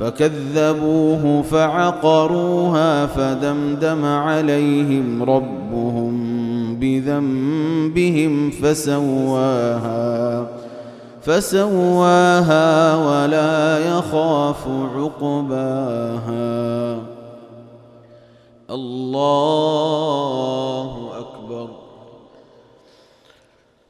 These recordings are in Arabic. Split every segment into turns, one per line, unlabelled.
فكذبوه فعقروها فدمدم عليهم ربهم بذنبهم فسواها فسواها ولا يخاف عقباها الله أكبر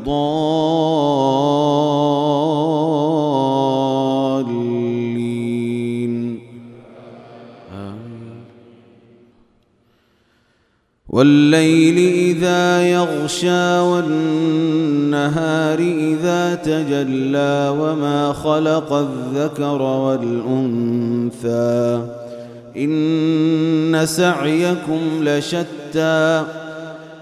الضالين. والليل إذا يغشى والنهار إذا تجلى وما خلق الذكر والأنثى إن سعيكم لشتى